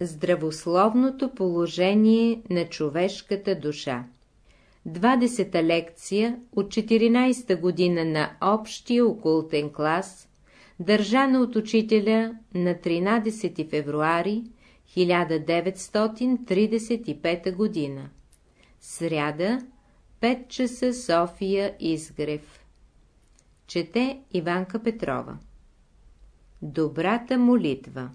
Здравословното положение на човешката душа 20-та лекция от 14-та година на общия окултен клас, държана от учителя на 13 февруари 1935 година. Сряда, 5 часа София Изгрев. Чете Иванка Петрова. Добрата молитва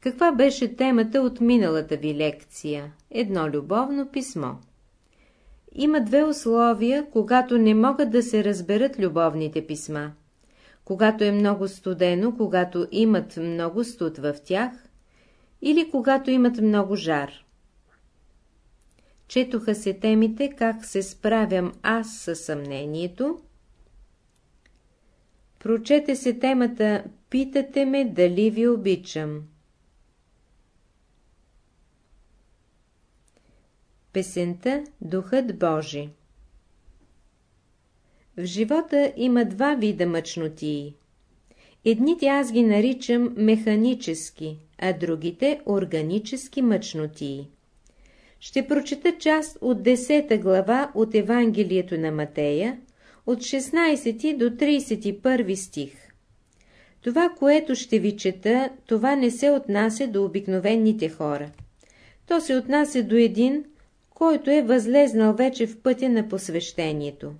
Каква беше темата от миналата ви лекция? Едно любовно писмо. Има две условия, когато не могат да се разберат любовните писма. Когато е много студено, когато имат много студ в тях, или когато имат много жар. Четоха се темите, как се справям аз със съмнението. Прочете се темата «Питате ме дали ви обичам». Песента Духът Божи В живота има два вида мъчнотии. Едните аз ги наричам механически, а другите органически мъчнотии. Ще прочета част от 10 глава от Евангелието на Матея, от 16 до 31 стих. Това, което ще ви чета, това не се отнася до обикновените хора. То се отнася до един, който е възлезнал вече в пътя на посвещението.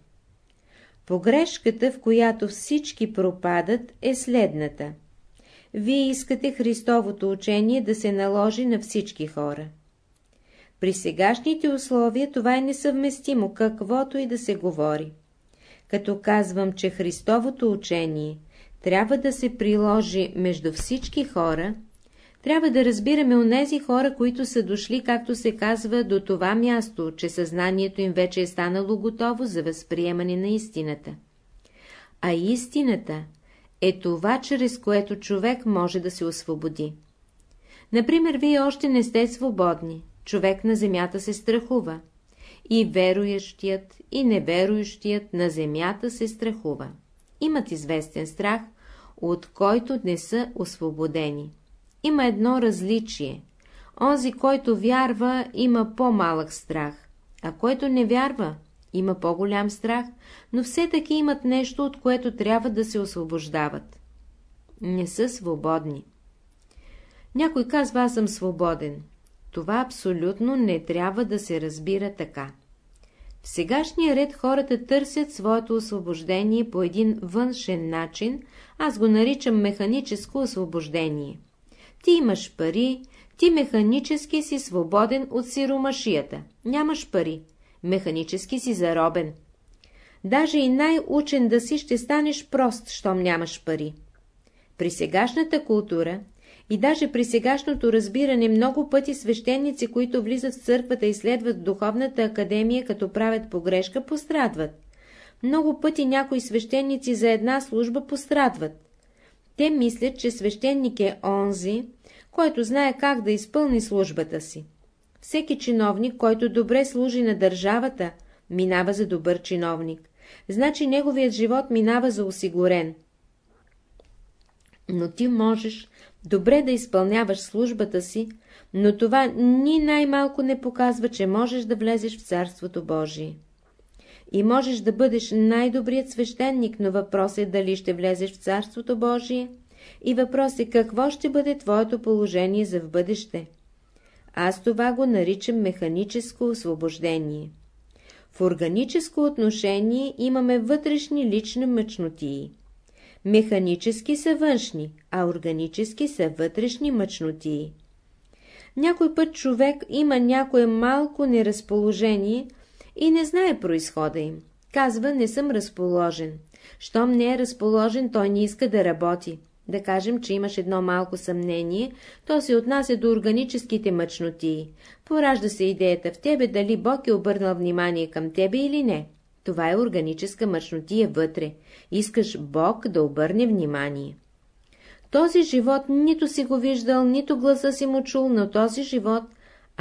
Погрешката, в която всички пропадат, е следната. Вие искате Христовото учение да се наложи на всички хора. При сегашните условия това е несъвместимо, каквото и да се говори. Като казвам, че Христовото учение трябва да се приложи между всички хора, трябва да разбираме онези хора, които са дошли, както се казва, до това място, че съзнанието им вече е станало готово за възприемане на истината. А истината е това, чрез което човек може да се освободи. Например, вие още не сте свободни, човек на земята се страхува. И верующият, и неверующият на земята се страхува. Имат известен страх, от който не са освободени. Има едно различие. Онзи, който вярва, има по-малък страх, а който не вярва, има по-голям страх, но все таки имат нещо, от което трябва да се освобождават. Не са свободни. Някой казва, аз съм свободен. Това абсолютно не трябва да се разбира така. В сегашния ред хората търсят своето освобождение по един външен начин, аз го наричам механическо освобождение. Ти имаш пари, ти механически си свободен от сиромашията. Нямаш пари, механически си заробен. Даже и най-учен да си ще станеш прост, щом нямаш пари. При сегашната култура и даже при сегашното разбиране много пъти свещеници, които влизат в църквата и следват духовната академия, като правят погрешка, пострадват. Много пъти някои свещеници за една служба пострадват. Те мислят, че свещеник е онзи, който знае как да изпълни службата си. Всеки чиновник, който добре служи на държавата, минава за добър чиновник. Значи неговият живот минава за осигурен. Но ти можеш добре да изпълняваш службата си, но това ни най-малко не показва, че можеш да влезеш в Царството Божие. И можеш да бъдеш най-добрият свещеник, но въпрос е дали ще влезеш в Царството Божие и въпрос е какво ще бъде твоето положение за в бъдеще. Аз това го наричам механическо освобождение. В органическо отношение имаме вътрешни лични мъчнотии. Механически са външни, а органически са вътрешни мъчнотии. Някой път човек има някое малко неразположение и не знае происхода им. Казва, не съм разположен. Щом не е разположен, той не иска да работи. Да кажем, че имаш едно малко съмнение, то се отнася до органическите мъчноти. Поражда се идеята в тебе дали Бог е обърнал внимание към тебе или не. Това е органическа мъчнотия вътре. Искаш Бог да обърне внимание. Този живот нито си го виждал, нито гласа си му чул, но този живот,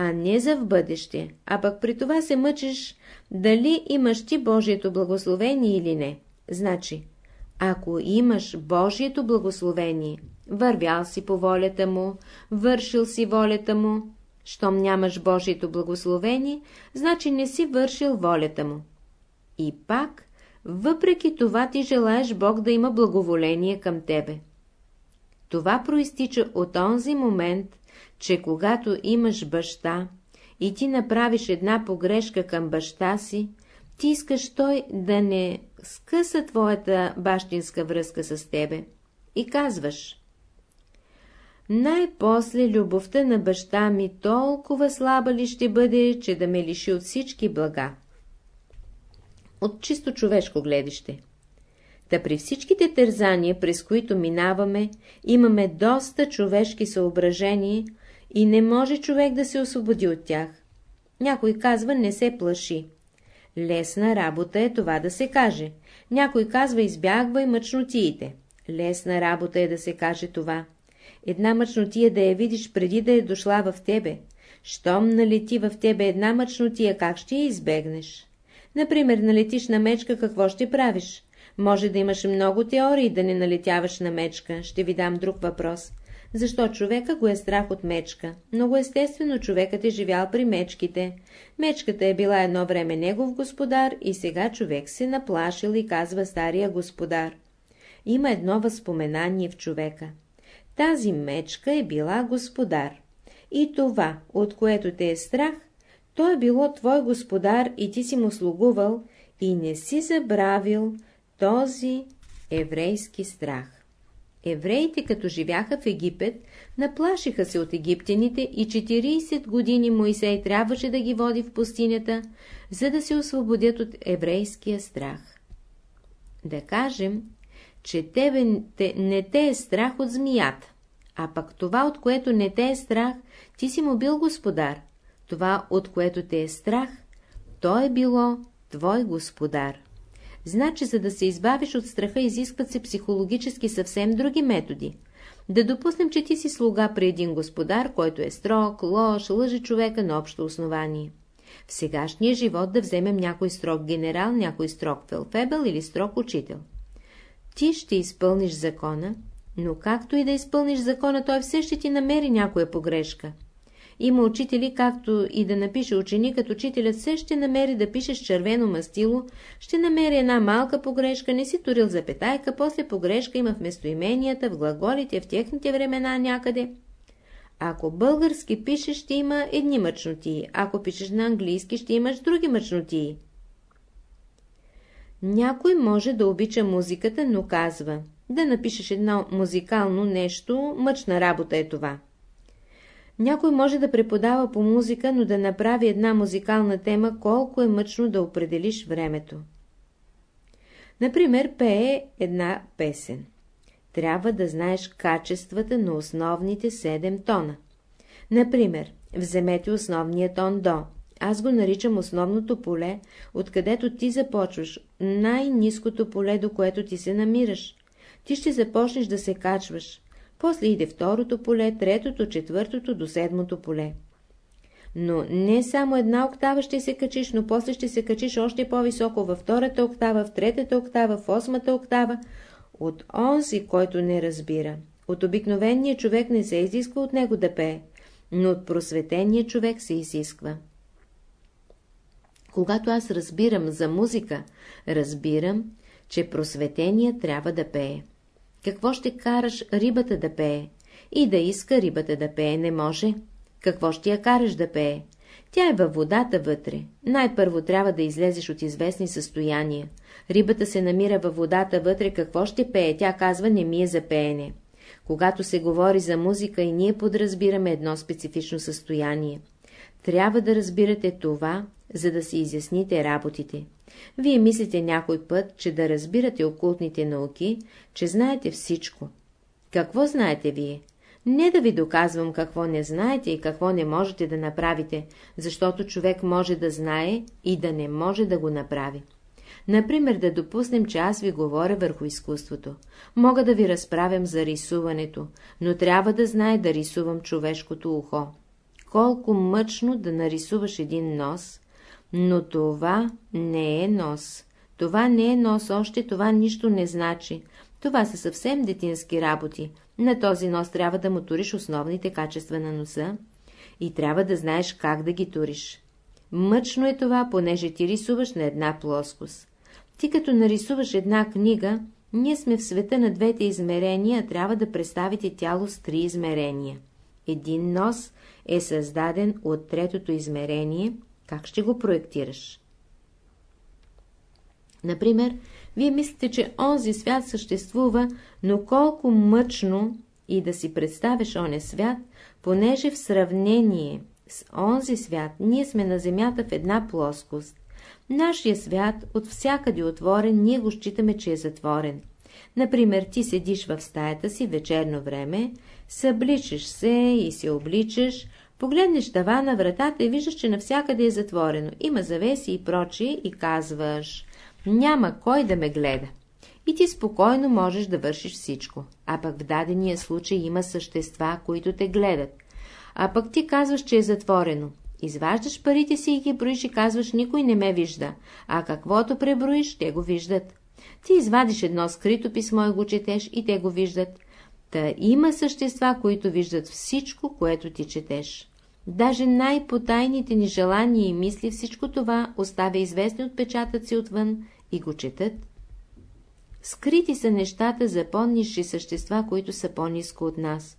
а не за в бъдеще, а пък при това се мъчиш дали имаш ти Божието благословение или не. Значи, ако имаш Божието благословение, вървял си по волята му, вършил си волята му. Щом нямаш Божието благословение, значи не си вършил волята му. И пак, въпреки това ти желаеш Бог да има благоволение към тебе. Това проистича от онзи момент, че когато имаш баща и ти направиш една погрешка към баща си, ти искаш той да не скъса твоята бащинска връзка с тебе. И казваш най-после любовта на баща ми толкова слаба ли ще бъде, че да ме лиши от всички блага? От чисто човешко гледище. Та при всичките тързания, през които минаваме, имаме доста човешки съображения и не може човек да се освободи от тях. Някой казва, не се плаши. Лесна работа е това да се каже. Някой казва, избягвай мъчнотиите. Лесна работа е да се каже това. Една мъчнотия да я видиш преди да е дошла в тебе. Щом налети в тебе една мъчнотия, как ще я избегнеш? Например, налетиш на мечка, какво ще правиш? Може да имаш много теории да не налетяваш на мечка. Ще ви дам друг въпрос. Защо човека го е страх от мечка? Много естествено човекът е живял при мечките. Мечката е била едно време негов господар и сега човек се наплашил и казва стария господар. Има едно възпоменание в човека. Тази мечка е била господар. И това, от което те е страх, то е било твой господар и ти си му слугувал и не си забравил този еврейски страх. Евреите, като живяха в Египет, наплашиха се от египтяните и 40 години Моисей трябваше да ги води в пустинята, за да се освободят от еврейския страх. Да кажем, че тебе не те е страх от змията, а пък това, от което не те е страх, ти си му бил господар. Това, от което те е страх, то е било твой господар. Значи, за да се избавиш от страха, изискват се психологически съвсем други методи. Да допуснем, че ти си слуга при един господар, който е строг, лош, лъжи човека на общо основание. В сегашния живот да вземем някой строг генерал, някой строг фелфебел или строг учител. Ти ще изпълниш закона, но както и да изпълниш закона, той все ще ти намери някоя погрешка. Има учители, както и да напише ученикът, учителят все ще намери да пише с червено мастило, ще намери една малка погрешка, не си турил запетайка, после погрешка има в местоименията, в глаголите, в техните времена някъде. Ако български пишеш, ще има едни мъчнотии, ако пишеш на английски, ще имаш други мъчнотии. Някой може да обича музиката, но казва, да напишеш едно музикално нещо, мъчна работа е това. Някой може да преподава по музика, но да направи една музикална тема, колко е мъчно да определиш времето. Например, пее една песен. Трябва да знаеш качествата на основните 7 тона. Например, вземете основния тон до. Аз го наричам основното поле, откъдето ти започваш, най-низкото поле, до което ти се намираш. Ти ще започнеш да се качваш. После иде второто поле, третото, четвъртото до седмото поле. Но не само една октава ще се качиш, но после ще се качиш още по-високо във втората октава, в третата октава, в осмата октава, от онзи, който не разбира. От обикновения човек не се изисква от него да пее, но от просветения човек се изисква. Когато аз разбирам за музика, разбирам, че просветения трябва да пее. Какво ще караш рибата да пее? И да иска рибата да пее не може. Какво ще я караш да пее? Тя е във водата вътре. Най-първо трябва да излезеш от известни състояния. Рибата се намира във водата вътре, какво ще пее? Тя казва, не ми е за пеене. Когато се говори за музика и ние подразбираме едно специфично състояние. Трябва да разбирате това, за да си изясните работите. Вие мислите някой път, че да разбирате окултните науки, че знаете всичко. Какво знаете вие? Не да ви доказвам какво не знаете и какво не можете да направите, защото човек може да знае и да не може да го направи. Например, да допуснем, че аз ви говоря върху изкуството. Мога да ви разправям за рисуването, но трябва да знае да рисувам човешкото ухо. Колко мъчно да нарисуваш един нос, но това не е нос. Това не е нос, още това нищо не значи. Това са съвсем детински работи. На този нос трябва да му туриш основните качества на носа и трябва да знаеш как да ги туриш. Мъчно е това, понеже ти рисуваш на една плоскост. Ти като нарисуваш една книга, ние сме в света на двете измерения, трябва да представите тяло с три измерения. Един нос е създаден от третото измерение, как ще го проектираш? Например, вие мислите, че онзи свят съществува, но колко мъчно и да си представиш оне свят, понеже в сравнение с онзи свят ние сме на Земята в една плоскост. Нашия свят от всякъде отворен, ние го считаме, че е затворен. Например, ти седиш в стаята си вечерно време, събличаш се и се обличаш, погледнеш тава на вратата и виждаш, че навсякъде е затворено, има завеси и прочи и казваш няма кой да ме гледа. И ти спокойно можеш да вършиш всичко. А пък в дадения случай има същества, които те гледат. А пък ти казваш, че е затворено. Изваждаш парите си и ги броиш и казваш, никой не ме вижда. А каквото преброиш, те го виждат. Ти извадиш едно скрито писмо и го четеш и те го виждат. Та има същества, които виждат всичко, което ти четеш. Даже най-потайните ни желания и мисли всичко това оставя известни отпечатъци отвън и го четат. Скрити са нещата за по-низши същества, които са по-низко от нас.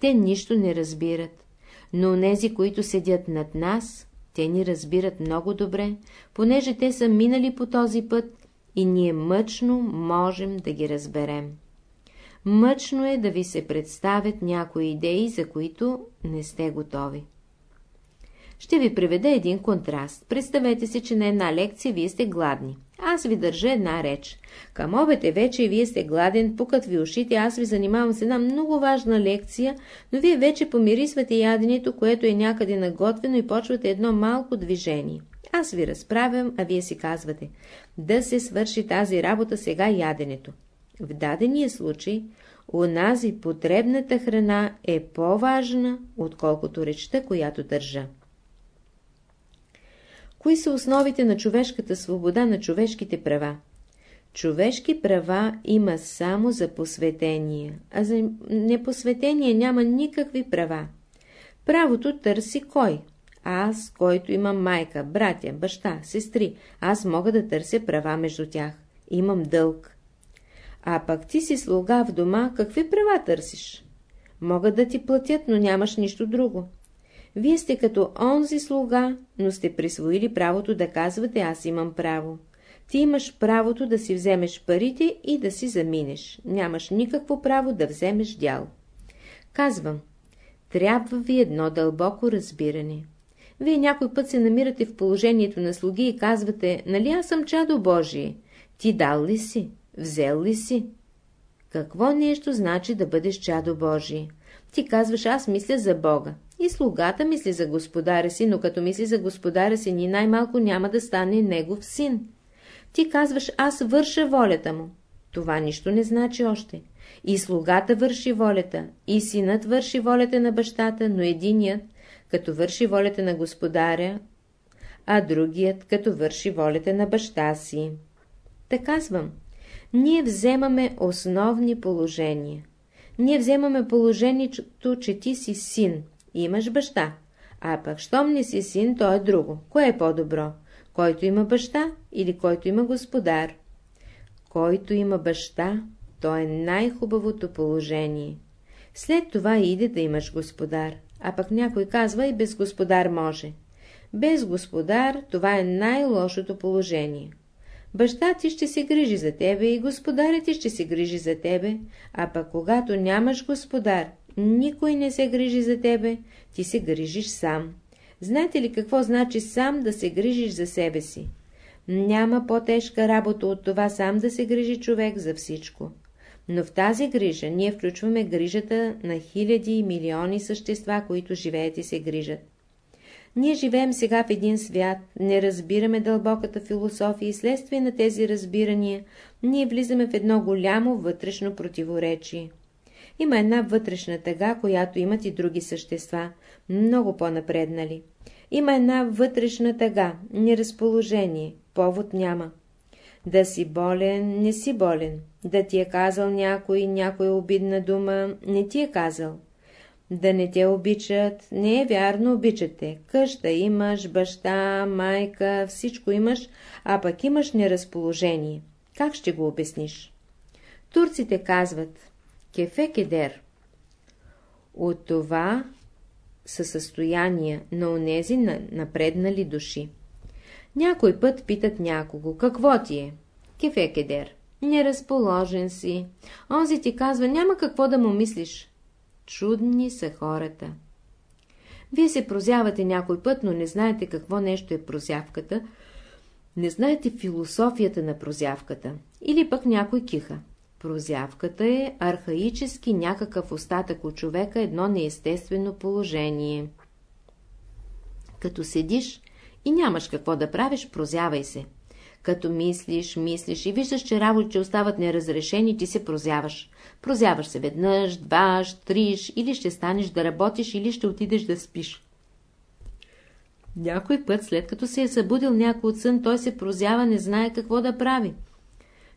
Те нищо не разбират. Но нези, които седят над нас, те ни разбират много добре, понеже те са минали по този път и ние мъчно можем да ги разберем. Мъчно е да ви се представят някои идеи, за които не сте готови. Ще ви приведа един контраст. Представете си, че на една лекция вие сте гладни. Аз ви държа една реч. Към обед е вече и вие сте гладен, пукат ви ушите, аз ви занимавам с една много важна лекция, но вие вече помирисвате яденето, което е някъде наготвено и почвате едно малко движение. Аз ви разправям, а вие си казвате, да се свърши тази работа сега яденето. В дадения случай, унази потребната храна е по-важна, отколкото речта, която държа. Кои са основите на човешката свобода, на човешките права? Човешки права има само за посветение, а за непосветение няма никакви права. Правото търси кой? Аз, който имам майка, братя, баща, сестри, аз мога да търся права между тях. Имам дълг. А пък ти си слуга в дома, какви права търсиш? Могат да ти платят, но нямаш нищо друго. Вие сте като онзи слуга, но сте присвоили правото да казвате аз имам право. Ти имаш правото да си вземеш парите и да си заминеш. Нямаш никакво право да вземеш дял. Казвам, трябва ви едно дълбоко разбиране. Вие някой път се намирате в положението на слуги и казвате, нали аз съм чадо Божие? Ти дал ли си? Взел ли си? Какво нещо значи да бъдеш чадо Божие? Ти казваш, аз мисля за Бога. И слугата мисли за господаря си, но като мисли за господаря си, ни най-малко няма да стане негов син. Ти казваш, аз върша волята му. Това нищо не значи още. И слугата върши волята, и синът върши волята на бащата, но единият, като върши волята на господаря, а другият, като върши волята на баща си. Та казвам, ние вземаме основни положения. Ние вземаме положението, че ти си син, Имаш баща. А пък, щом не си син, то е друго. Кое е по-добро? Който има баща или който има господар? Който има баща, то е най-хубавото положение. След това иде да имаш господар, а пък някой казва и без господар може. Без господар това е най-лошото положение. Баща ти ще се грижи за тебе и господарят ти ще се грижи за тебе, а пък когато нямаш господар никой не се грижи за тебе, ти се грижиш сам. Знаете ли какво значи сам да се грижиш за себе си? Няма по-тежка работа от това сам да се грижи човек за всичко. Но в тази грижа ние включваме грижата на хиляди и милиони същества, които живеят и се грижат. Ние живеем сега в един свят, не разбираме дълбоката философия и следствие на тези разбирания, ние влизаме в едно голямо вътрешно противоречие. Има една вътрешна тъга, която имат и други същества, много по-напреднали. Има една вътрешна тъга, неразположение, повод няма. Да си болен, не си болен. да ти е казал някой, някоя обидна дума, не ти е казал. Да не те обичат, не е вярно, обичате. Къща имаш, баща, майка, всичко имаш, а пък имаш неразположение. Как ще го обясниш? Турците казват кефе кедер. От това са състояния на онези напреднали души. Някой път питат някого, какво ти е? Кефе кедер. Неразположен си. Онзи ти казва, няма какво да му мислиш. Чудни са хората. Вие се прозявате някой път, но не знаете какво нещо е прозявката, не знаете философията на прозявката. Или пък някой киха. Прозявката е архаически някакъв остатък от човека, едно неестествено положение. Като седиш и нямаш какво да правиш, прозявай се. Като мислиш, мислиш и виждаш, че работите остават неразрешени, ти се прозяваш. Прозяваш се веднъж, дваш, триш, или ще станеш да работиш, или ще отидеш да спиш. Някой път, след като се е събудил някой от сън, той се прозява, не знае какво да прави.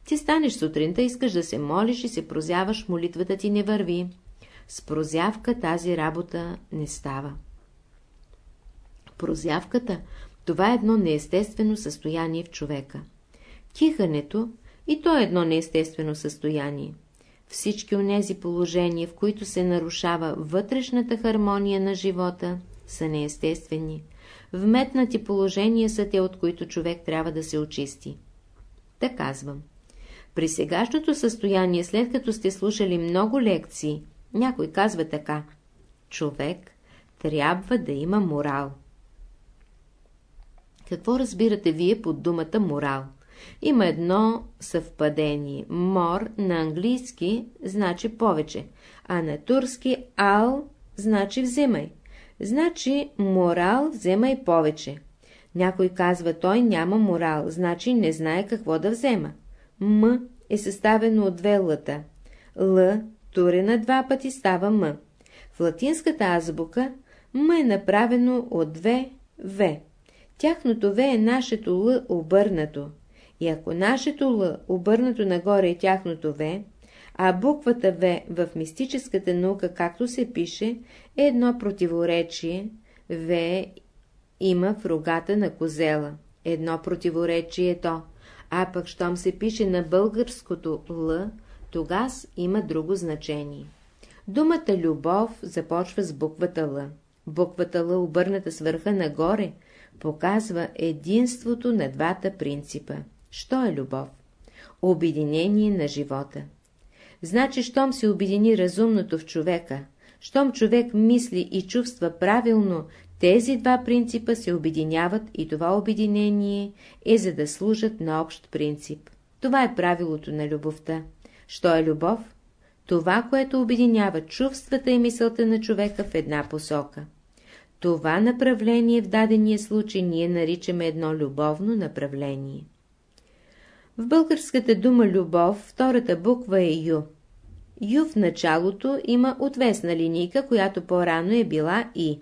Ти станеш сутринта, искаш да се молиш и се прозяваш, молитвата ти не върви. С прозявка тази работа не става. Прозявката – това е едно неестествено състояние в човека. Кихането – и то е едно неестествено състояние. Всички онези положения, в които се нарушава вътрешната хармония на живота, са неестествени. Вметнати положения са те, от които човек трябва да се очисти. Да казвам. При сегашното състояние, след като сте слушали много лекции, някой казва така. Човек трябва да има морал. Какво разбирате вие под думата морал? Има едно съвпадение. Мор на английски значи повече, а на турски ал значи вземай. Значи морал вземай повече. Някой казва, той няма морал, значи не знае какво да взема. М е съставено от две лъта. Л, турена два пъти, става М. В латинската азбука М е направено от две В. Тяхното В е нашето Л обърнато. И ако нашето Л обърнато нагоре е тяхното В, а буквата В в мистическата наука, както се пише, е едно противоречие, В има в рогата на козела. Едно противоречие е то, а пък щом се пише на българското Л, тогас има друго значение. Думата любов започва с буквата Л. Буквата Л, обърната с върха нагоре, показва единството на двата принципа. Що е любов? Обединение на живота. Значи, щом се обедини разумното в човека, щом човек мисли и чувства правилно, тези два принципа се обединяват и това обединение е за да служат на общ принцип. Това е правилото на любовта. Що е любов? Това, което обединява чувствата и мисълта на човека в една посока. Това направление в дадения случай ние наричаме едно любовно направление. В българската дума любов втората буква е Ю. Ю в началото има отвесна линийка, която по-рано е била И.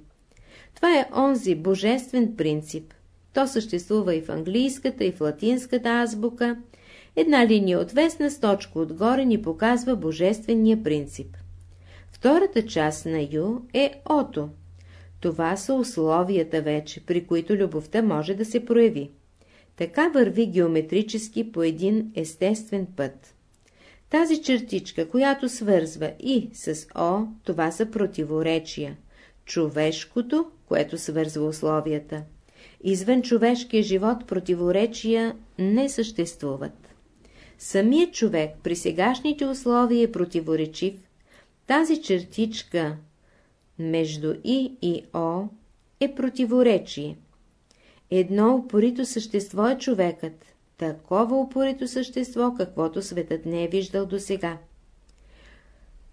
Това е онзи божествен принцип. То съществува и в английската, и в латинската азбука. Една линия отвесна с точка отгоре ни показва божествения принцип. Втората част на Ю е Ото. Това са условията вече, при които любовта може да се прояви. Така върви геометрически по един естествен път. Тази чертичка, която свързва и с О, това са противоречия. Човешкото, което свързва условията. Извън човешкия живот противоречия не съществуват. Самият човек при сегашните условия е противоречив. Тази чертичка между И и О е противоречие. Едно упорито същество е човекът, такова упорито същество, каквото светът не е виждал досега.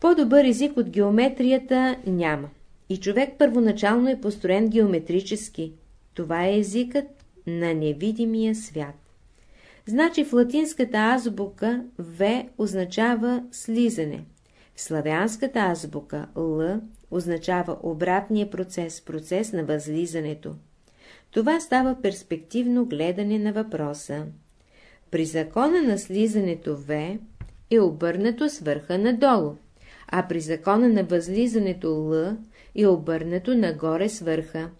По-добър език от геометрията няма. И човек първоначално е построен геометрически. Това е езикът на невидимия свят. Значи в латинската азбука В означава слизане. В славянската азбука Л означава обратния процес, процес на възлизането. Това става перспективно гледане на въпроса. При закона на слизането В, е обърнато с върха надолу, а при закона на възлизането Л е обърнато нагоре с върха.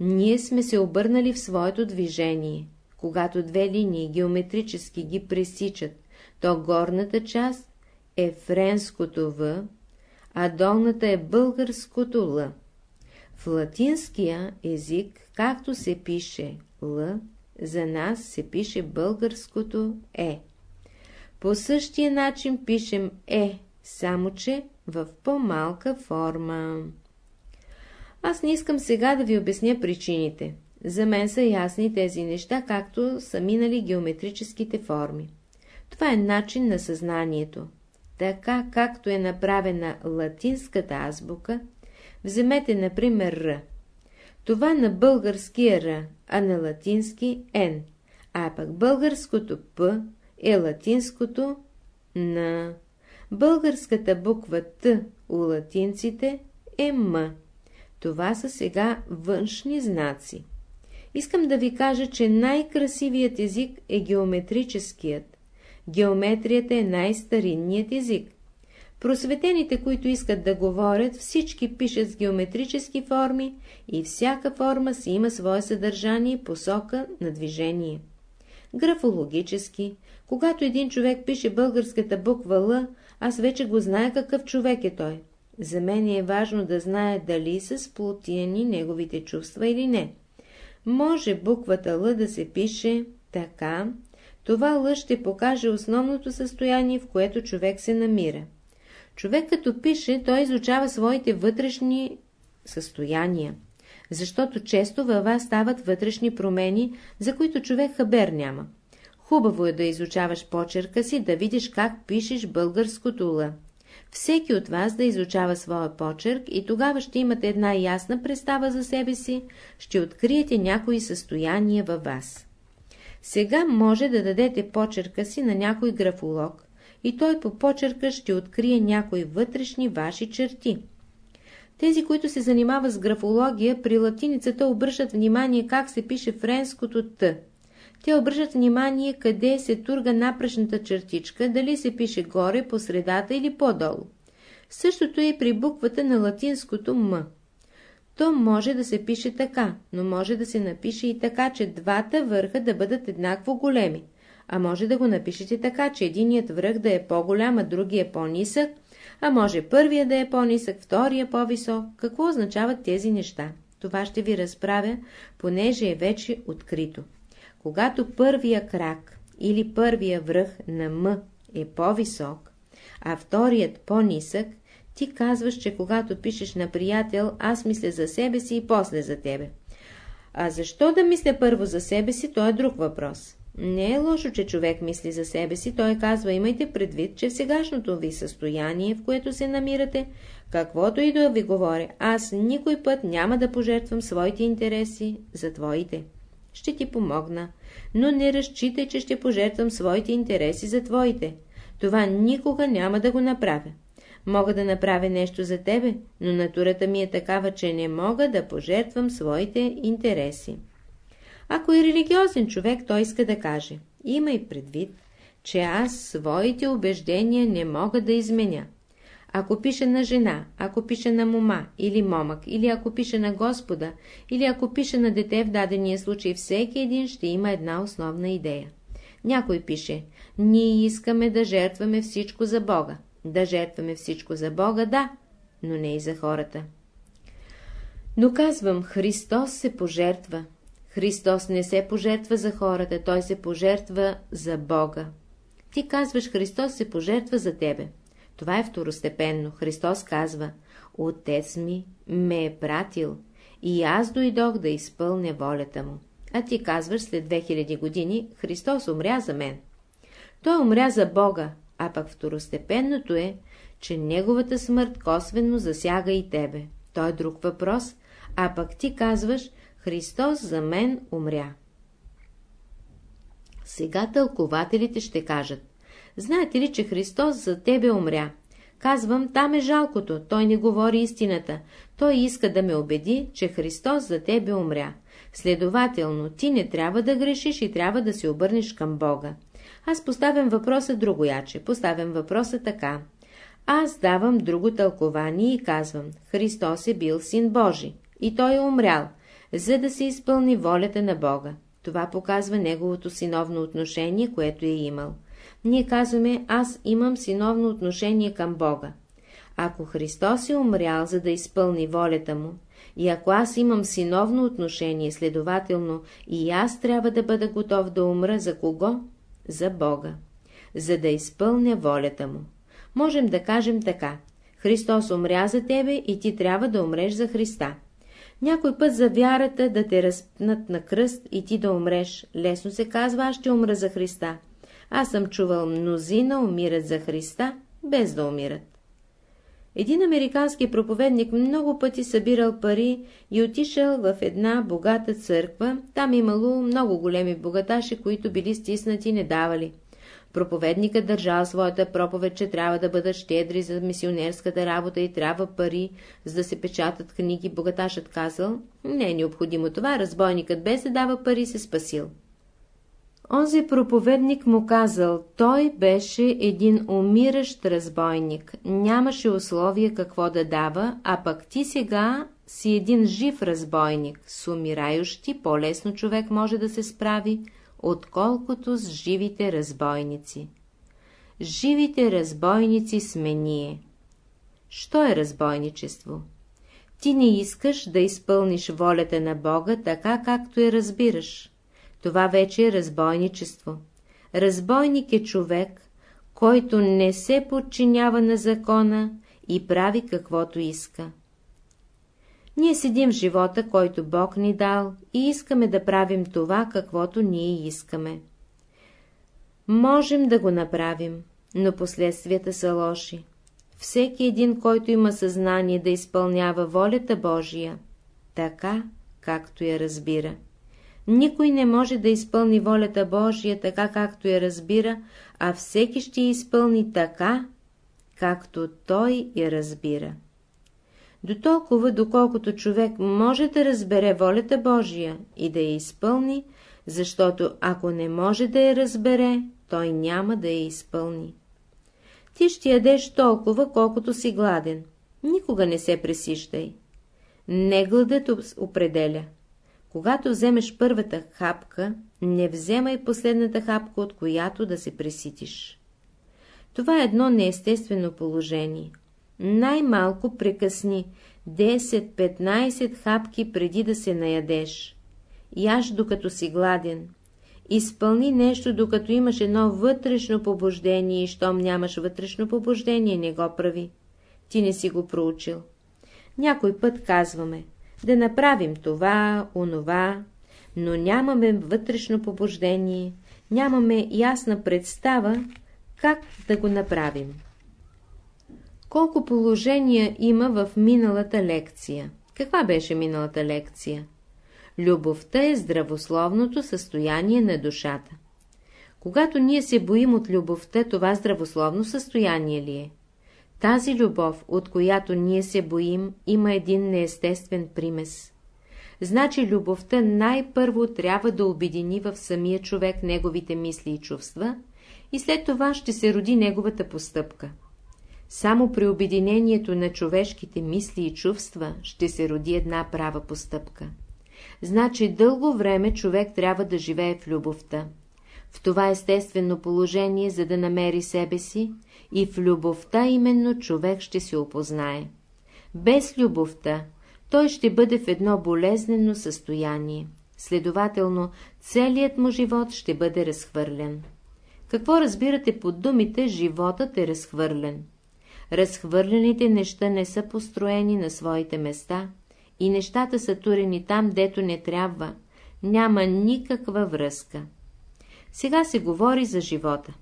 Ние сме се обърнали в своето движение. Когато две линии геометрически ги пресичат, то горната част е френското В, а долната е българското Л. В латинския език, както се пише Л, за нас се пише българското Е. По същия начин пишем Е, само че в по-малка форма. Аз не искам сега да ви обясня причините. За мен са ясни тези неща, както са минали геометрическите форми. Това е начин на съзнанието. Така както е направена латинската азбука, вземете, например, Р. Това на български е Р, а на латински Н, а пък българското П е латинското на Българската буква Т у латинците е М. Това са сега външни знаци. Искам да ви кажа, че най-красивият език е геометрическият. Геометрията е най-старинният език. Просветените, които искат да говорят, всички пишат с геометрически форми и всяка форма си има свое съдържание и посока на движение. Графологически, когато един човек пише българската буква Л, аз вече го знае какъв човек е той. За мен е важно да знае дали са сплотени неговите чувства или не. Може буквата Л да се пише така, това Л ще покаже основното състояние, в което човек се намира. Човек като пише, той изучава своите вътрешни състояния, защото често във вас стават вътрешни промени, за които човек хабер няма. Хубаво е да изучаваш почерка си, да видиш как пишеш българското ла. Всеки от вас да изучава своя почерк и тогава ще имате една ясна представа за себе си, ще откриете някои състояния във вас. Сега може да дадете почерка си на някой графолог и той по почерка ще открие някои вътрешни ваши черти. Тези, които се занимават с графология, при латиницата обръщат внимание как се пише френското Т. Те обръщат внимание къде се турга напречната чертичка, дали се пише горе, по средата или по-долу. Същото е и при буквата на латинското М. То може да се пише така, но може да се напише и така, че двата върха да бъдат еднакво големи. А може да го напишете така, че единият връх да е по-голям, а другия е по-нисък, а може първия да е по-нисък, втория по-висок. Какво означават тези неща? Това ще ви разправя, понеже е вече открито. Когато първия крак или първия връх на М е по-висок, а вторият по-нисък, ти казваш, че когато пишеш на приятел, аз мисля за себе си и после за тебе. А защо да мисля първо за себе си, то е друг въпрос. Не е лошо, че човек мисли за себе си, той казва, имайте предвид, че в сегашното ви състояние, в което се намирате, каквото и да ви говоря, аз никой път няма да пожертвам своите интереси за твоите. Ще ти помогна, но не разчитай, че ще пожертвам своите интереси за твоите. Това никога няма да го направя. Мога да направя нещо за тебе, но натурата ми е такава, че не мога да пожертвам своите интереси. Ако е религиозен човек, той иска да каже, имай предвид, че аз своите убеждения не мога да изменя. Ако пише на жена, ако пише на мома или момък, или ако пише на Господа, или ако пише на дете в дадения случай, всеки един ще има една основна идея. Някой пише, ние искаме да жертваме всичко за Бога. Да жертваме всичко за Бога, да, но не и за хората. Но казвам, Христос се пожертва. Христос не се пожертва за хората, Той се пожертва за Бога. Ти казваш, Христос се пожертва за тебе. Това е второстепенно. Христос казва, Отец ми ме е пратил и аз дойдох да изпълня волята му. А ти казваш, след 2000 години Христос умря за мен. Той умря за Бога, а пък второстепенното е, че неговата смърт косвено засяга и тебе. Той е друг въпрос, а пък ти казваш, Христос за мен умря. Сега тълкователите ще кажат, знаете ли, че Христос за тебе умря? Казвам, там е жалкото, той не говори истината. Той иска да ме убеди, че Христос за тебе умря. Следователно, ти не трябва да грешиш и трябва да се обърнеш към Бога. Аз поставям въпроса другояче. Поставям въпроса така. Аз давам друго тълкование и казвам, Христос е бил син Божий и той е умрял, за да се изпълни волята на Бога. Това показва неговото синовно отношение, което е имал. Ние казваме, аз имам синовно отношение към Бога. Ако Христос е умрял, за да изпълни волята му, и ако аз имам синовно отношение, следователно, и аз трябва да бъда готов да умра за кого? За Бога. За да изпълня волята му. Можем да кажем така. Христос умря за тебе и ти трябва да умреш за Христа. Някой път за вярата да те разпнат на кръст и ти да умреш. Лесно се казва, аз ще умра за Христа. Аз съм чувал мнозина умират за Христа, без да умират. Един американски проповедник много пъти събирал пари и отишъл в една богата църква, там имало много големи богаташи, които били стиснати и не давали. Проповедникът държал своята проповед, че трябва да бъдат щедри за мисионерската работа и трябва пари, за да се печатат книги. Богаташът казал, не е необходимо това, разбойникът без да дава пари се спасил. Онзи проповедник му казал, той беше един умиращ разбойник, нямаше условия какво да дава, а пък ти сега си един жив разбойник, с умирающи по-лесно човек може да се справи, отколкото с живите разбойници. Живите разбойници сме ние. Що е разбойничество? Ти не искаш да изпълниш волята на Бога така, както я разбираш. Това вече е разбойничество. Разбойник е човек, който не се подчинява на закона и прави каквото иска. Ние седим в живота, който Бог ни дал и искаме да правим това, каквото ние искаме. Можем да го направим, но последствията са лоши. Всеки един, който има съзнание да изпълнява волята Божия, така, както я разбира. Никой не може да изпълни волята Божия така, както я разбира, а всеки ще я изпълни така, както той я разбира. До толкова, доколкото човек може да разбере волята Божия и да я изпълни, защото ако не може да я разбере, той няма да я изпълни. Ти ще ядеш толкова, колкото си гладен. Никога не се пресищай. Не гладът определя. Когато вземеш първата хапка, не вземай последната хапка, от която да се преситиш. Това е едно неестествено положение. Най-малко прекъсни 10-15 хапки преди да се наядеш. Яш докато си гладен. Изпълни нещо, докато имаш едно вътрешно побуждение и щом нямаш вътрешно побуждение, не го прави. Ти не си го проучил. Някой път казваме, да направим това, онова, но нямаме вътрешно побуждение, нямаме ясна представа как да го направим. Колко положения има в миналата лекция? Каква беше миналата лекция? Любовта е здравословното състояние на душата. Когато ние се боим от любовта, това здравословно състояние ли е? Тази любов, от която ние се боим, има един неестествен примес. Значи любовта най-първо трябва да обедини в самия човек неговите мисли и чувства, и след това ще се роди неговата постъпка. Само при обединението на човешките мисли и чувства ще се роди една права постъпка. Значи дълго време човек трябва да живее в любовта. В това естествено положение, за да намери себе си, и в любовта именно човек ще се опознае. Без любовта той ще бъде в едно болезнено състояние. Следователно, целият му живот ще бъде разхвърлен. Какво разбирате под думите «животът е разхвърлен»? Разхвърлените неща не са построени на своите места и нещата са турени там, дето не трябва. Няма никаква връзка. Сега се говори за живота.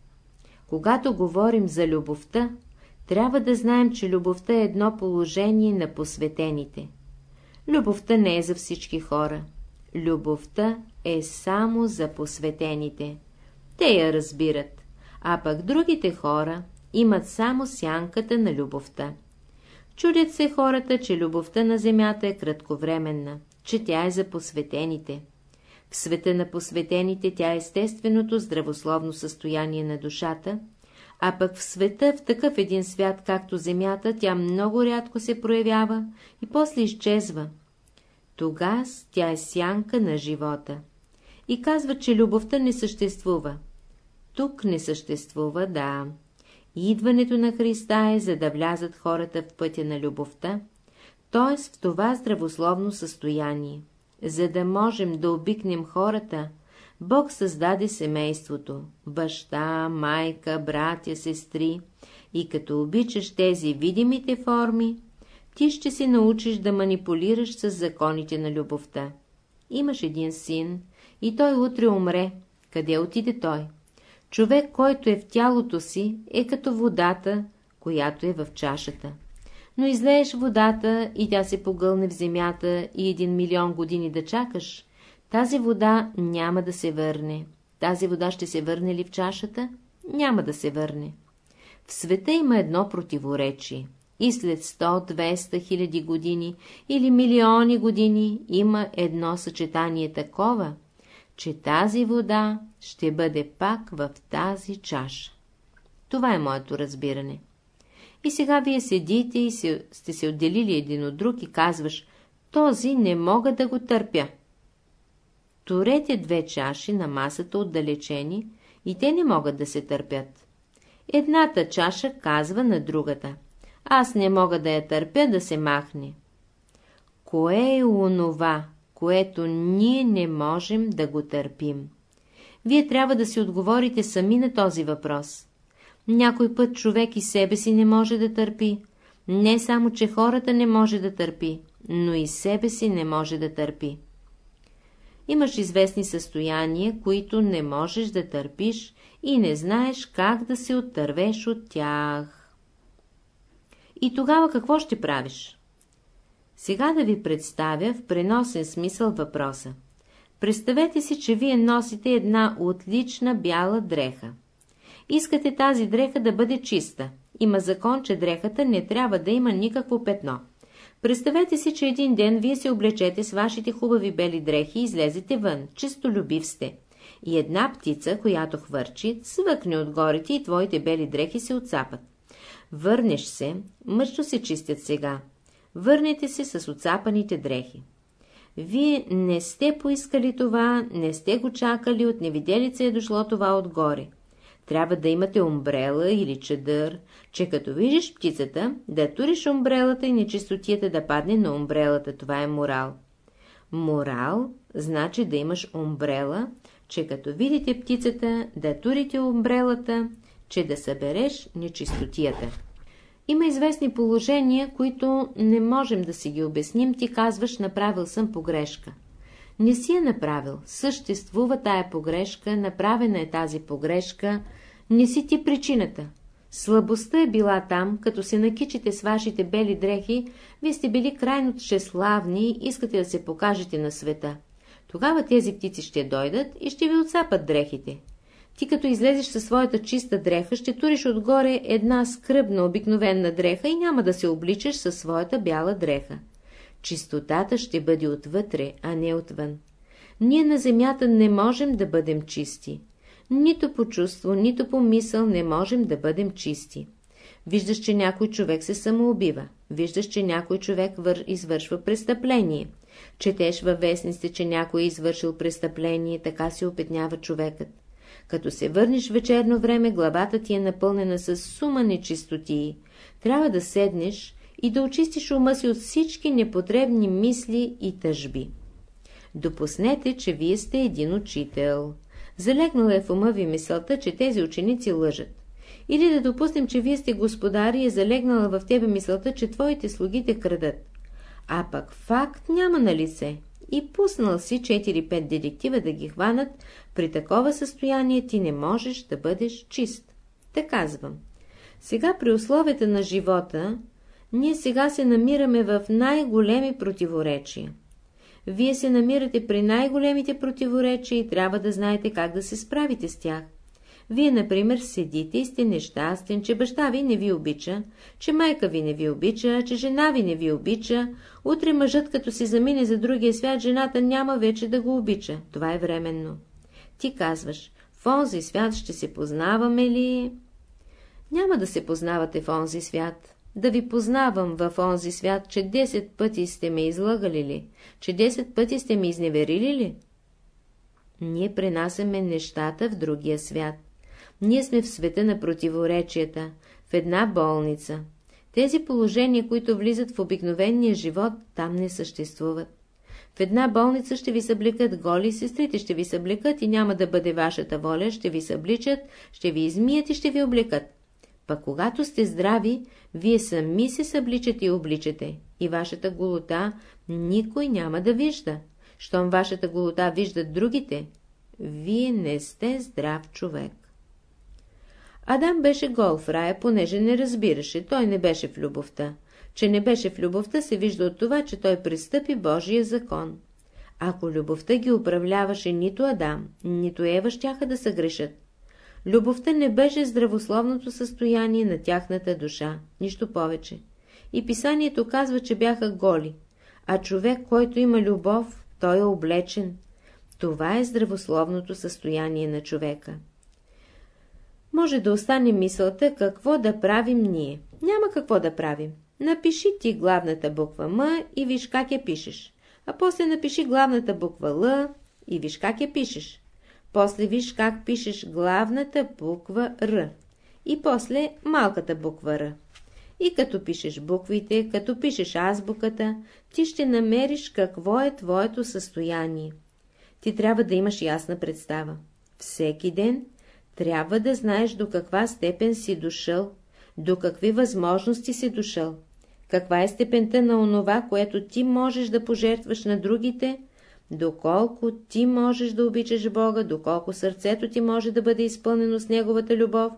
Когато говорим за любовта, трябва да знаем, че любовта е едно положение на посветените. Любовта не е за всички хора. Любовта е само за посветените. Те я разбират, а пък другите хора имат само сянката на любовта. Чудят се хората, че любовта на земята е кратковременна, че тя е за посветените. В света на посветените тя е естественото здравословно състояние на душата, а пък в света, в такъв един свят, както Земята, тя много рядко се проявява и после изчезва. Тогас тя е сянка на живота. И казва, че любовта не съществува. Тук не съществува, да. Идването на Христа е, за да влязат хората в пътя на любовта, т.е. в това здравословно състояние. За да можем да обикнем хората, Бог създаде семейството – баща, майка, братя, сестри и като обичаш тези видимите форми, ти ще се научиш да манипулираш с законите на любовта. Имаш един син и той утре умре. Къде отиде той? Човек, който е в тялото си, е като водата, която е в чашата. Но излееш водата и тя се погълне в земята и един милион години да чакаш, тази вода няма да се върне. Тази вода ще се върне ли в чашата? Няма да се върне. В света има едно противоречие. И след 100-200 хиляди години или милиони години има едно съчетание такова, че тази вода ще бъде пак в тази чаша. Това е моето разбиране. И сега вие седите и се, сте се отделили един от друг и казваш, този не мога да го търпя. Турете две чаши на масата отдалечени и те не могат да се търпят. Едната чаша казва на другата. Аз не мога да я търпя да се махне. Кое е онова, което ние не можем да го търпим? Вие трябва да си отговорите сами на този въпрос. Някой път човек и себе си не може да търпи. Не само, че хората не може да търпи, но и себе си не може да търпи. Имаш известни състояния, които не можеш да търпиш и не знаеш как да се оттървеш от тях. И тогава какво ще правиш? Сега да ви представя в преносен смисъл въпроса. Представете си, че вие носите една отлична бяла дреха. Искате тази дреха да бъде чиста. Има закон, че дрехата не трябва да има никакво петно. Представете си, че един ден вие се облечете с вашите хубави бели дрехи и излезете вън, чисто любив сте. И една птица, която хвърчи, свъкне отгоре и твоите бели дрехи се отцапат. Върнеш се, мъчно се чистят сега. Върнете се с отцапаните дрехи. Вие не сте поискали това, не сте го чакали, от невиделица е дошло това отгоре. Трябва да имате умбрела или чадър, че като видиш птицата, да туриш умбрелата и нечистотията да падне на умбрелата. Това е морал. Морал значи да имаш умбрела, че като видите птицата, да турите умбрелата, че да събереш нечистотията. Има известни положения, които не можем да си ги обясним, ти казваш, направил съм погрешка. Не си е направил, съществува тая погрешка, направена е тази погрешка, не си ти причината. Слабостта е била там, като се накичите с вашите бели дрехи, вие сте били крайно чеславни и искате да се покажете на света. Тогава тези птици ще дойдат и ще ви отцапат дрехите. Ти като излезеш със своята чиста дреха, ще туриш отгоре една скръбна обикновена дреха и няма да се обличаш със своята бяла дреха. Чистотата ще бъде отвътре, а не отвън. Ние на земята не можем да бъдем чисти. Нито по чувство, нито по мисъл не можем да бъдем чисти. Виждаш, че някой човек се самоубива. Виждаш, че някой човек вър... извършва престъпление. Четеш във вестниците, че някой е извършил престъпление, така се опетнява човекът. Като се върнеш вечерно време, главата ти е напълнена с сума нечистотии. Трябва да седнеш и да очистиш ума си от всички непотребни мисли и тъжби. Допуснете, че вие сте един учител. Залегнала е в ума ви мисълта, че тези ученици лъжат. Или да допуснем, че вие сте господари и е залегнала в тебе мисълта, че твоите слуги те крадат. А пък факт няма на лице. И пуснал си 4-5 детектива да ги хванат, при такова състояние ти не можеш да бъдеш чист. Те казвам. Сега при условията на живота, ние сега се намираме в най-големи противоречия. Вие се намирате при най-големите противоречия и трябва да знаете как да се справите с тях. Вие, например, седите и сте нещастен, че баща ви не ви обича, че майка ви не ви обича, че жена ви не ви обича. Утре мъжът, като си замине за другия свят, жената няма вече да го обича. Това е временно. Ти казваш, в онзи свят ще се познаваме ли? Няма да се познавате в онзи свят. Да ви познавам в онзи свят, че 10 пъти сте ме излъгали ли, че 10 пъти сте ме изневерили ли? Ние пренасяме нещата в другия свят. Ние сме в света на противоречията, в една болница. Тези положения, които влизат в обикновения живот, там не съществуват. В една болница ще ви съблекат голи, сестрите ще ви съблекат и няма да бъде вашата воля, ще ви събличат, ще ви измият и ще ви облекат. Пък когато сте здрави, вие сами се събличате и обличате, и вашата голота никой няма да вижда. Щом вашата голота виждат другите, вие не сте здрав човек. Адам беше гол в рая, понеже не разбираше, той не беше в любовта. Че не беше в любовта се вижда от това, че той пристъпи Божия закон. Ако любовта ги управляваше нито Адам, нито Ева щяха да съгрешат. Любовта не беше здравословното състояние на тяхната душа, нищо повече. И писанието казва, че бяха голи, а човек, който има любов, той е облечен. Това е здравословното състояние на човека. Може да остане мисълта какво да правим ние. Няма какво да правим. Напиши ти главната буква М и виж как я пишеш. А после напиши главната буква Л и виж как я пишеш. После виж как пишеш главната буква Р. И после малката буква Р. И като пишеш буквите, като пишеш азбуката, ти ще намериш какво е твоето състояние. Ти трябва да имаш ясна представа. Всеки ден трябва да знаеш до каква степен си дошъл, до какви възможности си дошъл, каква е степента на онова, което ти можеш да пожертваш на другите, доколко ти можеш да обичаш Бога, доколко сърцето ти може да бъде изпълнено с Неговата любов,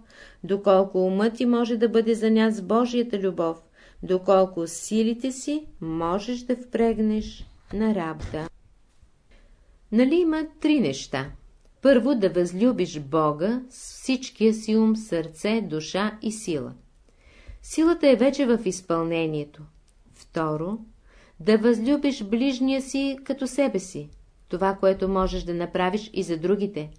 доколко умът ти може да бъде занят с Божията любов, доколко силите си можеш да впрегнеш на работа. Нали има три неща? Първо да възлюбиш Бога с всичкия си ум, сърце, душа и сила. Силата е вече в изпълнението. Второ, да възлюбиш ближния си като себе си, това, което можеш да направиш и за другите.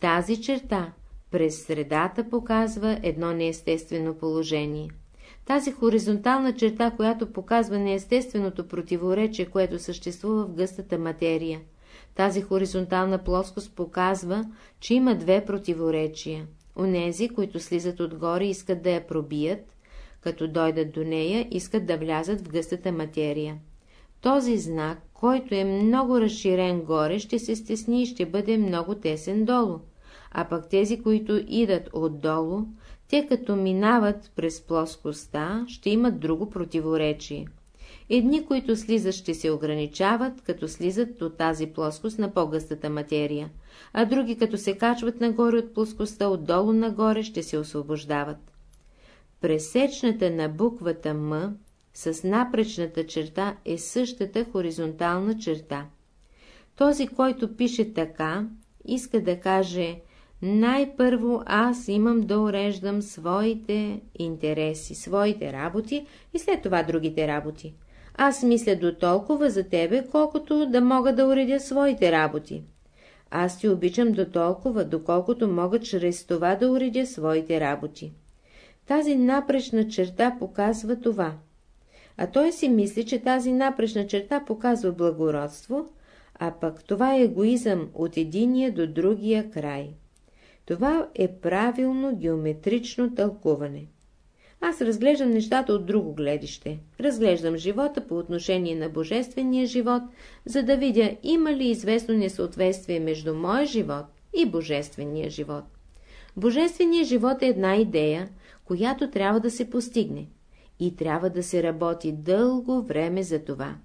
Тази черта през средата показва едно неестествено положение. Тази хоризонтална черта, която показва неестественото противоречие, което съществува в гъстата материя. Тази хоризонтална плоскост показва, че има две противоречия. Онези, които слизат отгоре, искат да я пробият, като дойдат до нея, искат да влязат в гъстата материя. Този знак, който е много разширен горе, ще се стесни и ще бъде много тесен долу. А пък тези, които идат отдолу, те като минават през плоскостта, ще имат друго противоречие. Едни, които слизат, ще се ограничават, като слизат до тази плоскост на по-гъстата материя, а други, като се качват нагоре от плоскостта, отдолу нагоре, ще се освобождават. Пресечната на буквата М с напречната черта е същата хоризонтална черта. Този, който пише така, иска да каже най-първо аз имам да уреждам своите интереси, своите работи и след това другите работи. Аз мисля до толкова за тебе, колкото да мога да уредя своите работи. Аз ти обичам до толкова, доколкото мога чрез това да уредя своите работи. Тази напречна черта показва това. А той си мисли, че тази напречна черта показва благородство, а пък това е егоизъм от единия до другия край. Това е правилно геометрично тълкуване. Аз разглеждам нещата от друго гледище. Разглеждам живота по отношение на божествения живот, за да видя има ли известно несъответствие между моя живот и божествения живот. Божественият живот е една идея, която трябва да се постигне и трябва да се работи дълго време за това.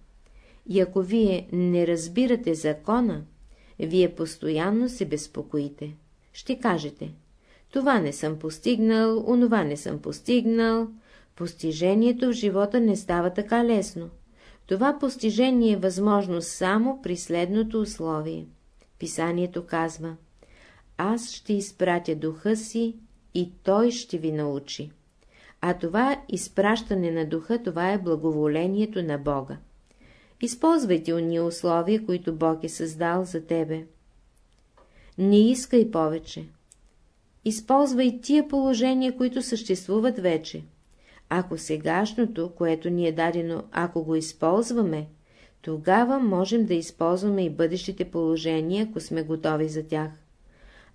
И ако вие не разбирате закона, вие постоянно се безпокоите. Ще кажете, това не съм постигнал, онова не съм постигнал. Постижението в живота не става така лесно. Това постижение е възможно само при следното условие. Писанието казва аз ще изпратя духа си и той ще ви научи. А това изпращане на духа, това е благоволението на Бога. Използвайте уния условия, които Бог е създал за тебе. Не искай повече. Използвай тия положения, които съществуват вече. Ако сегашното, което ни е дадено, ако го използваме, тогава можем да използваме и бъдещите положения, ако сме готови за тях.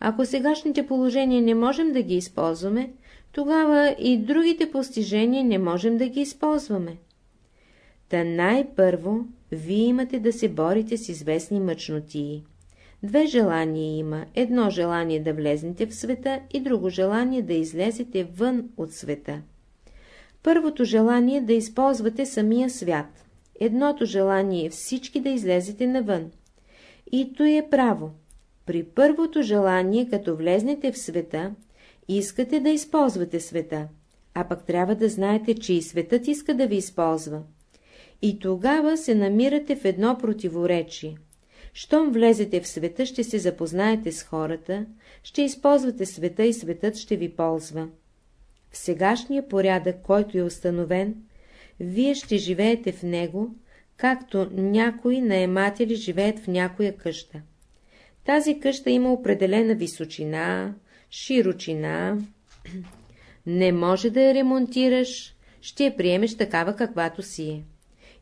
Ако сегашните положения не можем да ги използваме, тогава и другите постижения не можем да ги използваме. Та най-първо вие имате да се борите с известни мъчнотии. Две желания има. Едно желание да влезнете в света и друго желание да излезете вън от света. Първото желание да използвате самия свят. Едното желание е всички да излезете навън. И то е право. При първото желание, като влезнете в света, искате да използвате света, а пък трябва да знаете, че и светът иска да ви използва. И тогава се намирате в едно противоречие. Щом влезете в света, ще се запознаете с хората, ще използвате света и светът ще ви ползва. В сегашния порядък, който е установен, вие ще живеете в него, както някои наематели живеят в някоя къща. Тази къща има определена височина, широчина. Не може да я ремонтираш, ще я приемеш такава каквато си е.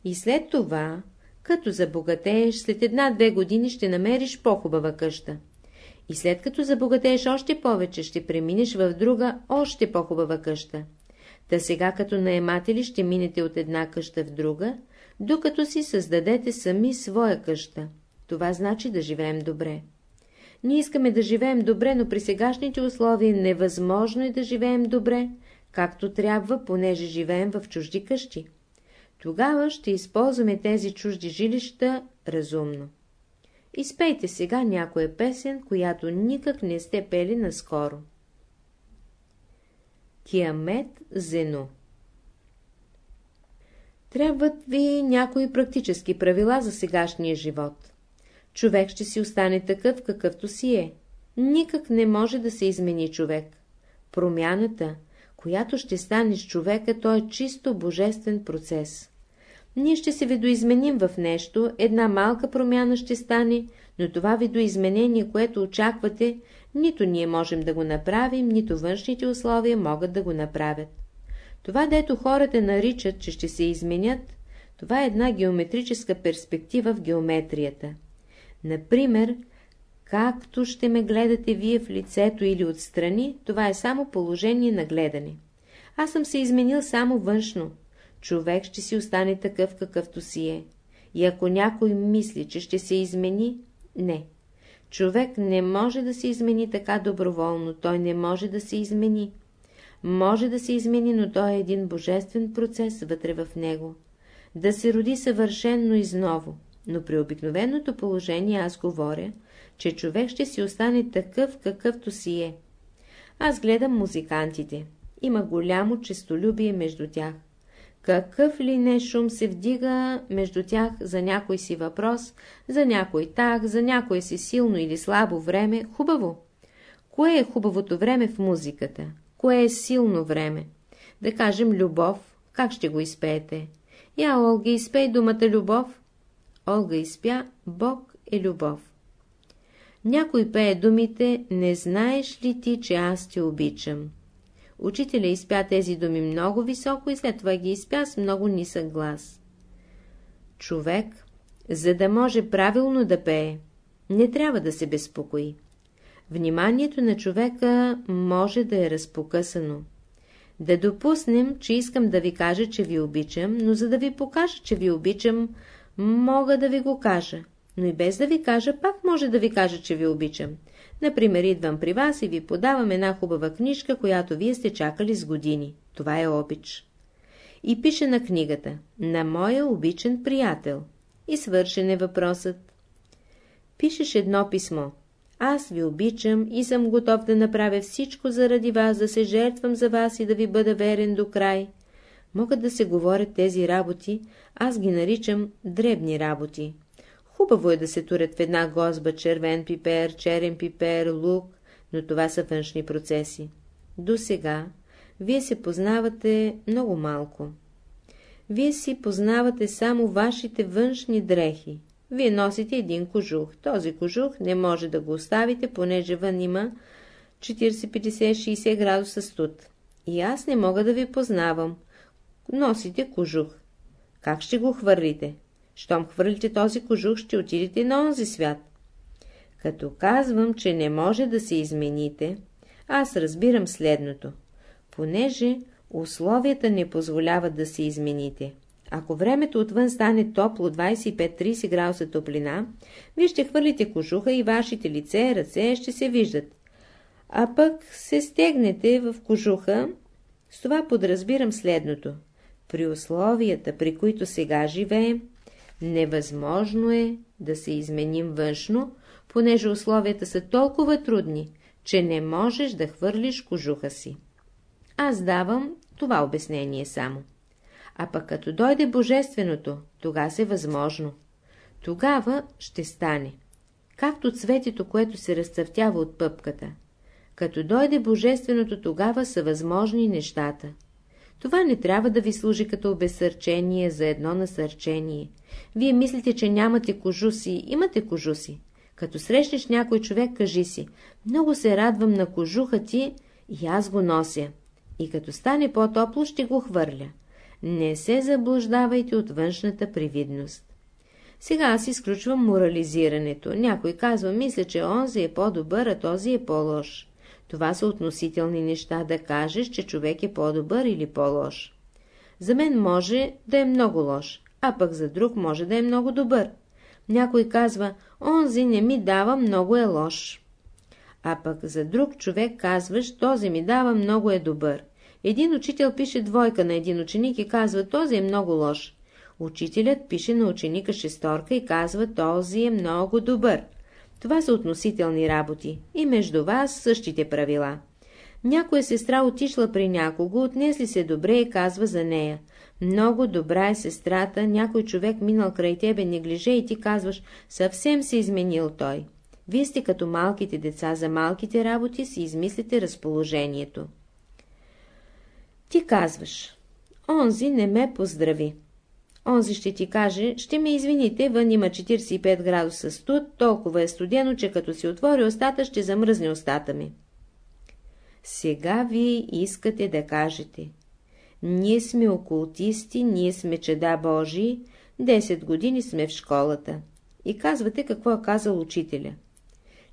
И след това, като забогатееш, след една-две години ще намериш по-хубава къща. И след като забогатееш още повече, ще преминеш в друга, още по-хубава къща. Та сега като наематели ще минете от една къща в друга, докато си създадете сами своя къща. Това значи да живеем добре. Ние искаме да живеем добре, но при сегашните условия невъзможно е да живеем добре, както трябва, понеже живеем в чужди къщи. Тогава ще използваме тези чужди жилища разумно. Изпейте сега някоя песен, която никак не сте пели наскоро. Киамет Зено Трябват ви някои практически правила за сегашния живот. Човек ще си остане такъв, какъвто си е. Никак не може да се измени човек. Промяната, която ще стане с човека, то е чисто божествен процес. Ние ще се видоизменим в нещо, една малка промяна ще стане, но това видоизменение, което очаквате, нито ние можем да го направим, нито външните условия могат да го направят. Това, дето хората наричат, че ще се изменят, това е една геометрическа перспектива в геометрията. Например, както ще ме гледате вие в лицето или отстрани, това е само положение на гледане. Аз съм се изменил само външно, човек ще си остане такъв, какъвто си е. И ако някой мисли, че ще се измени, не. Човек не може да се измени така доброволно, той не може да се измени. Може да се измени, но той е един божествен процес вътре в него. Да се роди съвършенно изново. Но при обикновеното положение аз говоря, че човек ще си остане такъв, какъвто си е. Аз гледам музикантите. Има голямо честолюбие между тях. Какъв ли не шум се вдига между тях за някой си въпрос, за някой так, за някое си силно или слабо време, хубаво. Кое е хубавото време в музиката? Кое е силно време? Да кажем любов, как ще го изпеете? Я, Олги, изпей думата любов. Олга изпя, Бог е любов. Някой пее думите, не знаеш ли ти, че аз те обичам? Учителя изпя тези думи много високо и след това ги изпя с много нисък глас. Човек, за да може правилно да пее, не трябва да се безпокои. Вниманието на човека може да е разпокъсано. Да допуснем, че искам да ви кажа, че ви обичам, но за да ви покажа, че ви обичам, мога да ви го кажа. Но и без да ви кажа, пак може да ви кажа, че ви обичам. Например, идвам при вас и ви подавам една хубава книжка, която вие сте чакали с години. Това е обич. И пише на книгата «На моя обичен приятел». И свършен е въпросът. Пишеш едно писмо. Аз ви обичам и съм готов да направя всичко заради вас, да се жертвам за вас и да ви бъда верен до край. Могат да се говорят тези работи, аз ги наричам дребни работи. Хубаво е да се турят в една гозба червен пипер, черен пипер, лук, но това са външни процеси. До сега вие се познавате много малко. Вие си познавате само вашите външни дрехи. Вие носите един кожух. Този кожух не може да го оставите, понеже вън има 40, 50, 60 градуса студ. И аз не мога да ви познавам. Носите кожух. Как ще го хвърлите? Щом хвърлите този кожух, ще отидете на онзи свят. Като казвам, че не може да се измените, аз разбирам следното. Понеже условията не позволяват да се измените. Ако времето отвън стане топло 25-30 градуса топлина, вие ще хвърлите кожуха и вашите лице, ръце ще се виждат. А пък се стегнете в кожуха, с това подразбирам следното. При условията, при които сега живеем, невъзможно е да се изменим външно, понеже условията са толкова трудни, че не можеш да хвърлиш кожуха си. Аз давам това обяснение само. А пък като дойде Божественото, тога се възможно. Тогава ще стане. Както цветето, което се разцъфтява от пъпката. Като дойде Божественото, тогава са възможни нещата. Това не трябва да ви служи като обесърчение за едно насърчение. Вие мислите, че нямате кожуси, имате кожуси. Като срещнеш някой човек, кажи си, много се радвам на кожуха ти и аз го нося. И като стане по-топло, ще го хвърля. Не се заблуждавайте от външната привидност. Сега аз изключвам морализирането. Някой казва, мисля, че онзи е по-добър, а този е по-лош. Това са относителни неща да кажеш, че човек е по-добър или по-лош. За мен може да е много лош, а пък за друг може да е много добър. Някой казва, онзи не ми дава, много е лош. А пък за друг човек казваш, този ми дава, много е добър. Един учител пише двойка на един ученик и казва, този е много лош. Учителят пише на ученика шесторка и казва, този е много добър. Това са относителни работи и между вас същите правила. Някоя сестра отишла при някого, отнесли се добре и казва за нея. Много добра е сестрата, някой човек минал край тебе неглиже и ти казваш, съвсем се изменил той. Вие сте като малките деца, за малките работи си измислите разположението. Ти казваш, онзи не ме поздрави. Онзи ще ти каже, ще ме извините, вън има 45 градуса студ, толкова е студено, че като си отвори устата, ще замръзне устата ми. Сега вие искате да кажете. Ние сме окултисти, ние сме чеда Божии, 10 години сме в школата. И казвате какво е казал учителя.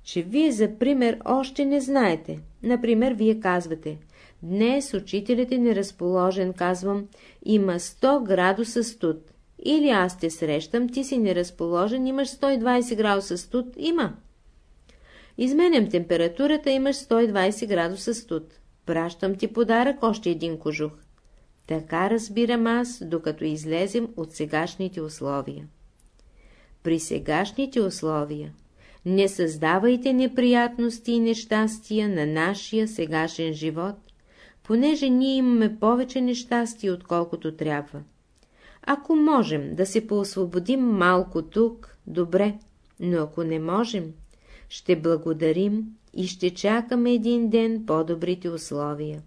Че вие, за пример, още не знаете. Например, вие казвате, Днес учителят е неразположен, казвам, има 100 градуса студ. Или аз те срещам, ти си неразположен, имаш 120 градуса студ, има. Изменям температурата, имаш 120 градуса студ. Пращам ти подарък още един кожух. Така разбирам аз, докато излезем от сегашните условия. При сегашните условия не създавайте неприятности и нещастия на нашия сегашен живот, понеже ние имаме повече нещастие, отколкото трябва. Ако можем да се поосвободим малко тук, добре, но ако не можем, ще благодарим и ще чакаме един ден по-добрите условия.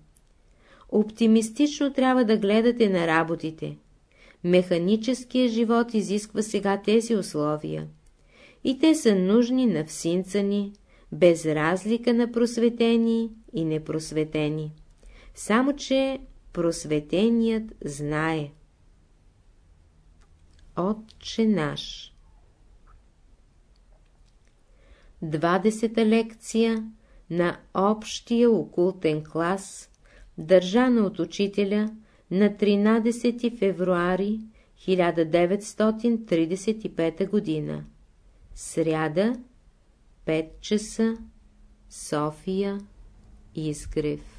Оптимистично трябва да гледате на работите. Механическият живот изисква сега тези условия. И те са нужни на всинца ни, без разлика на просветени и непросветени. Само, че просветеният знае. Отче наш 20-та лекция на общия окултен клас, държана от учителя на 13 февруари 1935 година. Сряда, 5 часа, София, Изгрев.